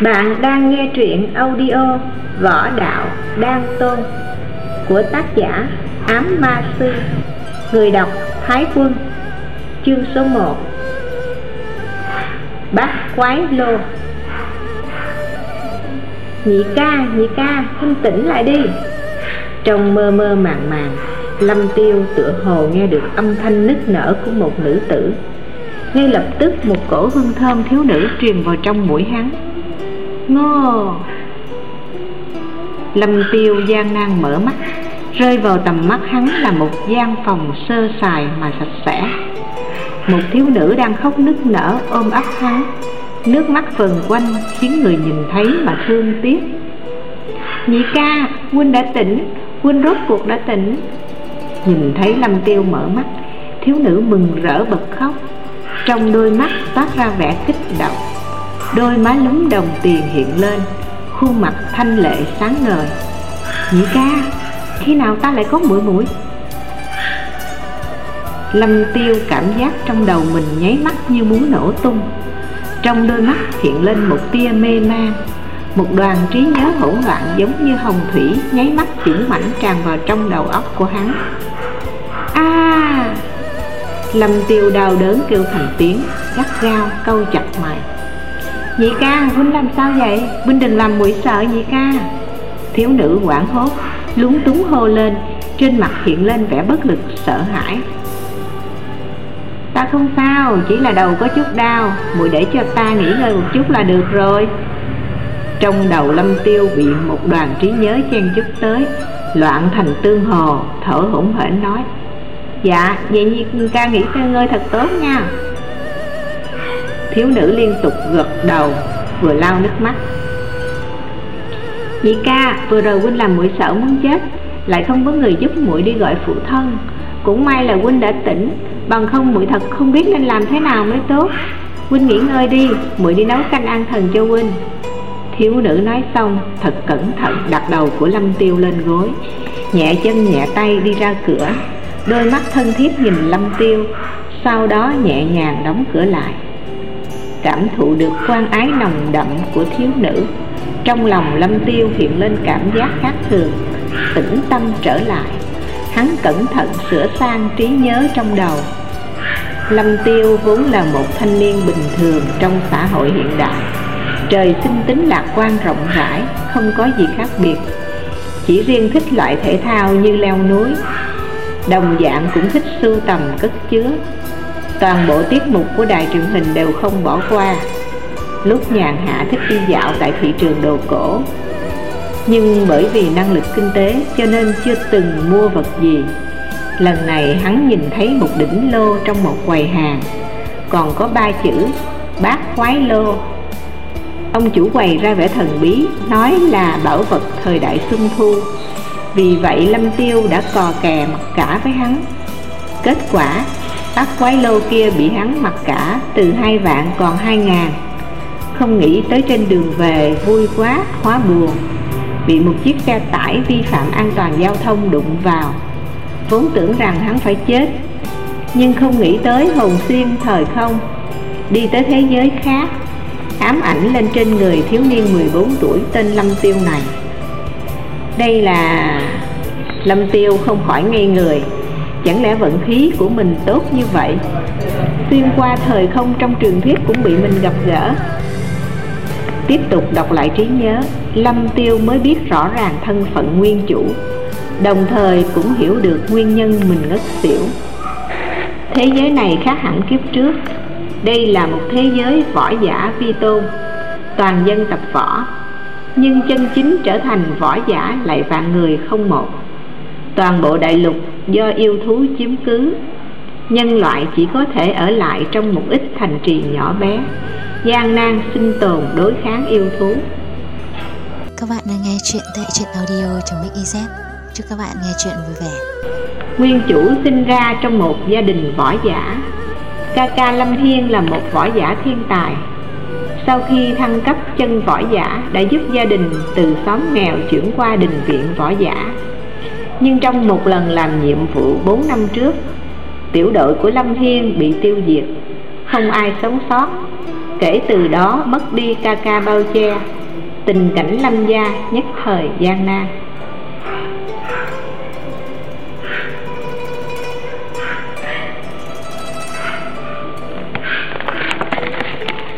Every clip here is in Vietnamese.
Bạn đang nghe truyện audio Võ Đạo Đan Tôn của tác giả Ám Ma Sư Người đọc Thái Quân Chương số 1 bác Quái Lô. Nhị ca, nhị ca, thanh tỉnh lại đi. Trong mơ mơ màng màng Lâm Tiêu tựa hồ nghe được âm thanh nức nở của một nữ tử. Ngay lập tức một cổ hương thơm thiếu nữ truyền vào trong mũi hắn. Ngô. Lâm Tiêu gian nan mở mắt Rơi vào tầm mắt hắn là một gian phòng sơ sài mà sạch sẽ. Một thiếu nữ đang khóc nức nở ôm ấp hắn. Nước mắt phần quanh khiến người nhìn thấy mà thương tiếc. Nhị ca, huynh đã tỉnh, huynh rốt cuộc đã tỉnh. Nhìn thấy Lâm Tiêu mở mắt Thiếu nữ mừng rỡ bật khóc. Trong đôi mắt toát ra vẻ kích động. Đôi má lúng đồng tiền hiện lên, Khuôn mặt thanh lệ sáng ngời. Nhị ca, Khi nào ta lại có mũi mũi Lâm tiêu cảm giác trong đầu mình nháy mắt như muốn nổ tung. Trong đôi mắt hiện lên một tia mê man, Một đoàn trí nhớ hỗn loạn giống như hồng thủy Nháy mắt chuyển mảnh tràn vào trong đầu óc của hắn. A! Lâm tiêu đau đớn kêu thành tiếng, Gắt gao câu chặt mày. Nhị ca, huynh làm sao vậy? Huynh đừng làm muội sợ nhị ca. Thiếu nữ quảng hốt, lúng túng hô lên Trên mặt hiện lên vẻ bất lực, sợ hãi. Ta không sao, chỉ là đầu có chút đau. Muội để cho ta nghỉ ngơi một chút là được rồi. Trong đầu lâm tiêu bị một đoàn trí nhớ chen chút tới Loạn thành tương hồ, thở hổn hển nói Dạ, vậy như ca nghỉ ngơi thật tốt nha. Thiếu nữ liên tục gật đầu, Vừa lau nước mắt. Nhị ca, vừa rồi huynh làm muội sợ muốn chết, Lại không có người giúp muội đi gọi phụ thân. Cũng may là huynh đã tỉnh, Bằng không muội thật không biết nên làm thế nào mới tốt. Huynh nghỉ ngơi đi, muội đi nấu canh ăn thần cho huynh. Thiếu nữ nói xong, Thật cẩn thận đặt đầu của Lâm Tiêu lên gối, Nhẹ chân nhẹ tay đi ra cửa. Đôi mắt thân thiết nhìn Lâm Tiêu, Sau đó nhẹ nhàng đóng cửa lại cảm thụ được quan ái nồng đậm của thiếu nữ. Trong lòng lâm tiêu hiện lên cảm giác khác thường, tĩnh tâm trở lại. Hắn cẩn thận sửa sang trí nhớ trong đầu. Lâm tiêu vốn là một thanh niên bình thường trong xã hội hiện đại. Trời sinh tính lạc quan rộng rãi, không có gì khác biệt. Chỉ riêng thích loại thể thao như leo núi. Đồng dạng cũng thích sưu tầm cất chứa. Toàn bộ tiết mục của đài truyền hình đều không bỏ qua. Lúc nhàn hạ thích đi dạo tại thị trường đồ cổ. Nhưng bởi vì năng lực kinh tế cho nên chưa từng mua vật gì. Lần này hắn nhìn thấy một đỉnh lô trong một quầy hàng. Còn có ba chữ bát khoái lô. Ông chủ quầy ra vẻ thần bí, Nói là bảo vật thời đại xuân thu. Vì vậy Lâm Tiêu đã cò kè mặc cả với hắn. Kết quả Bác quái lô kia bị hắn mặc cả, từ hai vạn còn hai ngàn. Không nghĩ tới trên đường về, vui quá, hóa buồn. Bị một chiếc xe tải vi phạm an toàn giao thông đụng vào. Vốn tưởng rằng hắn phải chết, Nhưng không nghĩ tới hồn xuyên thời không. Đi tới thế giới khác, Ám ảnh lên trên người thiếu niên 14 tuổi tên Lâm Tiêu này. Đây là... Lâm Tiêu không khỏi ngây người. Chẳng lẽ vận khí của mình tốt như vậy? Xuyên qua thời không trong truyền thuyết cũng bị mình gặp gỡ. Tiếp tục đọc lại trí nhớ, Lâm Tiêu mới biết rõ ràng thân phận nguyên chủ, Đồng thời cũng hiểu được nguyên nhân mình ngất xỉu. Thế giới này khác hẳn kiếp trước. Đây là một thế giới võ giả vi tôn, Toàn dân tập võ. Nhưng chân chính trở thành võ giả lại vạn người không một. Toàn bộ đại lục do yêu thú chiếm cứ. Nhân loại chỉ có thể ở lại trong một ít thành trì nhỏ bé. Gian nan sinh tồn đối kháng yêu thú. Các bạn đang nghe chuyện tại truyện audio trong Mix Chúc các bạn nghe chuyện vui vẻ. Nguyên chủ sinh ra trong một gia đình võ giả. Ca ca Lâm Hiên là một võ giả thiên tài. Sau khi thăng cấp chân võ giả đã giúp gia đình từ xóm nghèo chuyển qua đình viện võ giả nhưng trong một lần làm nhiệm vụ 4 năm trước, Tiểu đội của Lâm Hiên bị tiêu diệt, Không ai sống sót. Kể từ đó mất đi ca ca bao che tình cảnh lâm gia nhất thời gian nan.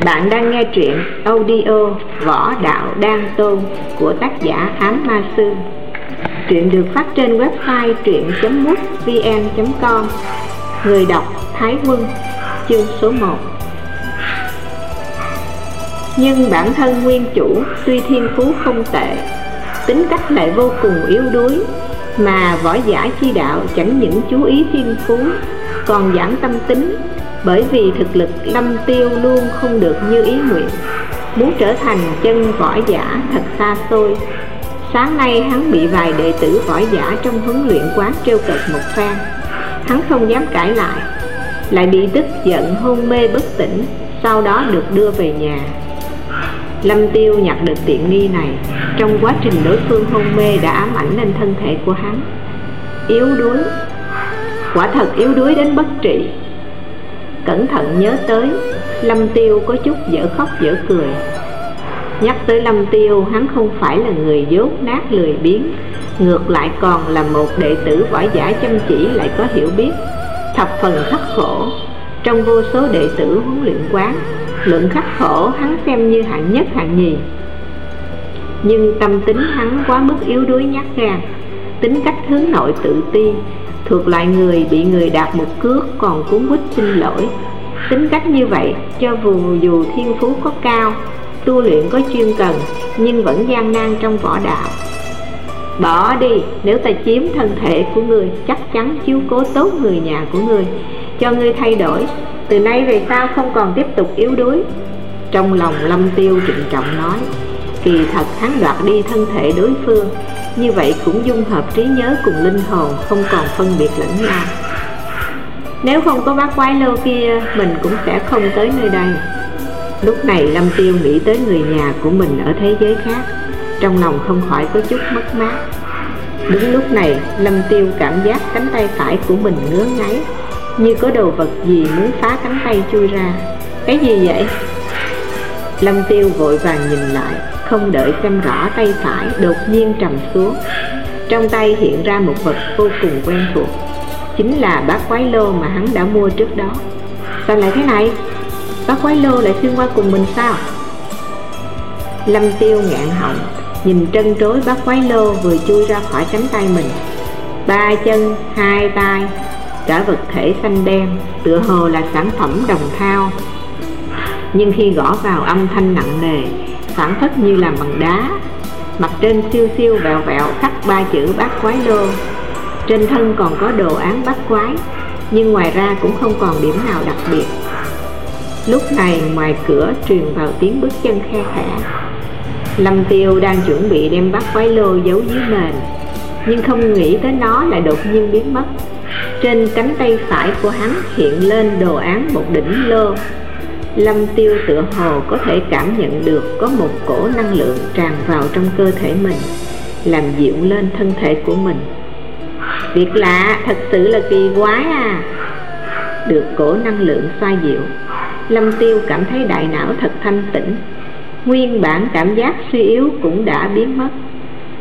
Bạn đang nghe truyện audio Võ Đạo Đan Tôn của tác giả Ám Ma Sư. Truyện được phát trên website truyện.mútvn.com Người đọc Thái Quân, Chương số 1 Nhưng bản thân nguyên chủ tuy thiên phú không tệ, Tính cách lại vô cùng yếu đuối, Mà võ giả chi đạo chẳng những chú ý thiên phú, Còn giảm tâm tính, bởi vì thực lực lâm tiêu luôn không được như ý nguyện. Muốn trở thành chân võ giả thật xa xôi sáng nay, hắn bị vài đệ tử võ giả trong huấn luyện quán trêu cợt một phen. Hắn không dám cãi lại lại bị tức giận, hôn mê bất tỉnh, sau đó được đưa về nhà. Lâm tiêu nhặt được tiện nghi này. Trong quá trình đối phương hôn mê đã ám ảnh lên thân thể của hắn. Yếu đuối. Quả thật yếu đuối đến bất trị. Cẩn thận nhớ tới, lâm tiêu có chút dở khóc dở cười nhắc tới lâm tiêu, hắn không phải là người dốt nát lười biếng. Ngược lại còn là một đệ tử võ giả chăm chỉ lại có hiểu biết. Thập phần khắc khổ. Trong vô số đệ tử huấn luyện quán, lượng khắc khổ hắn xem như hạng nhất hạng nhì. Nhưng tâm tính hắn quá mức yếu đuối nhát gan. Tính cách hướng nội tự ti, thuộc loại người bị người đạp một cước còn cuốn quýt xin lỗi. Tính cách như vậy, cho dù dù thiên phú có cao tu luyện có chuyên cần, nhưng vẫn gian nan trong võ đạo. Bỏ đi, nếu ta chiếm thân thể của người chắc chắn chiếu cố tốt người nhà của người cho ngươi thay đổi. Từ nay về sau không còn tiếp tục yếu đuối. Trong lòng lâm tiêu trịnh trọng nói, kỳ thật hắn đoạt đi thân thể đối phương, như vậy cũng dung hợp trí nhớ cùng linh hồn, không còn phân biệt lẫn nhau. Nếu không có bác quái lô kia, mình cũng sẽ không tới nơi đây lúc này lâm tiêu nghĩ tới người nhà của mình ở thế giới khác, trong lòng không khỏi có chút mất mát. Đúng lúc này, lâm tiêu cảm giác cánh tay phải của mình ngứa ngáy, như có đồ vật gì muốn phá cánh tay chui ra. Cái gì vậy? Lâm tiêu vội vàng nhìn lại, không đợi xem rõ tay phải đột nhiên trầm xuống. Trong tay hiện ra một vật vô cùng quen thuộc, chính là bát quái lô mà hắn đã mua trước đó. Sao lại thế này? Bác quái lô lại xuyên qua cùng mình sao? Lâm tiêu ngạn họng, nhìn trân trối bác quái lô vừa chui ra khỏi cánh tay mình. Ba chân, hai tay cả vật thể xanh đen, tựa hồ là sản phẩm đồng thao. Nhưng khi gõ vào âm thanh nặng nề, phản phất như làm bằng đá, mặt trên siêu siêu vẹo vẹo khắc ba chữ bát quái lô. Trên thân còn có đồ án bát quái, nhưng ngoài ra cũng không còn điểm nào đặc biệt lúc này ngoài cửa truyền vào tiếng bước chân khe khẽ. Lâm tiêu đang chuẩn bị đem bắt quái lô giấu dưới nền, nhưng không nghĩ tới nó lại đột nhiên biến mất. Trên cánh tay phải của hắn hiện lên đồ án một đỉnh lô. Lâm tiêu tựa hồ có thể cảm nhận được có một cổ năng lượng tràn vào trong cơ thể mình, làm dịu lên thân thể của mình. Việc lạ, thật sự là kỳ quái à. Được cổ năng lượng xoa dịu Lâm Tiêu cảm thấy đại não thật thanh tĩnh. Nguyên bản cảm giác suy yếu cũng đã biến mất.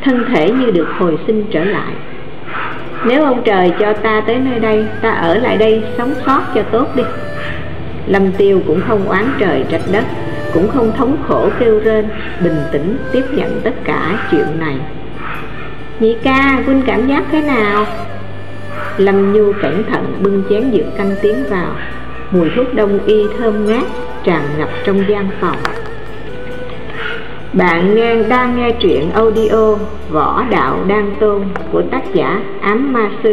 Thân thể như được hồi sinh trở lại. Nếu ông trời cho ta tới nơi đây Ta ở lại đây sống sót cho tốt đi. Lâm Tiêu cũng không oán trời trách đất Cũng không thống khổ kêu rên Bình tĩnh tiếp nhận tất cả chuyện này. Nhị ca, huynh cảm giác thế nào? Lâm Nhu cẩn thận bưng chén dược canh tiến vào. Mùi thuốc đông y thơm ngát tràn ngập trong gian phòng. Bạn nghe đang nghe truyện audio Võ Đạo Đan Tôn của tác giả Ám Ma Sư.